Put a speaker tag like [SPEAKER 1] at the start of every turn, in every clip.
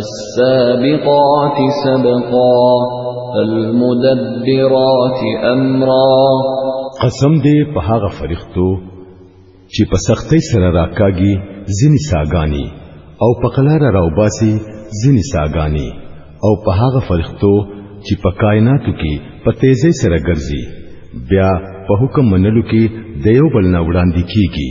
[SPEAKER 1] السابقات سبقا المدبرات امرا
[SPEAKER 2] قسم دې په هغه فرښتو چې په سختۍ سره راکاږي ځینې ساګانی او په قلاره راوباسي ځینې ساګانی او په هغه فرښتو چې په کائناتو کې په تیزۍ سره ګرځي بیا په حکم منلو کې د یو بل نه وړاندې کیږي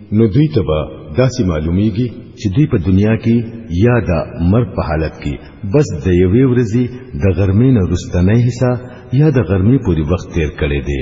[SPEAKER 1] نو دوی ته به داسې معلومیږي چې دوی په دنیا کې یا د مرګ په حالت کې بس د یوې ورځې د غرمې نه رستنې حصہ یا د غرمې پورې وخت تیر کړي دي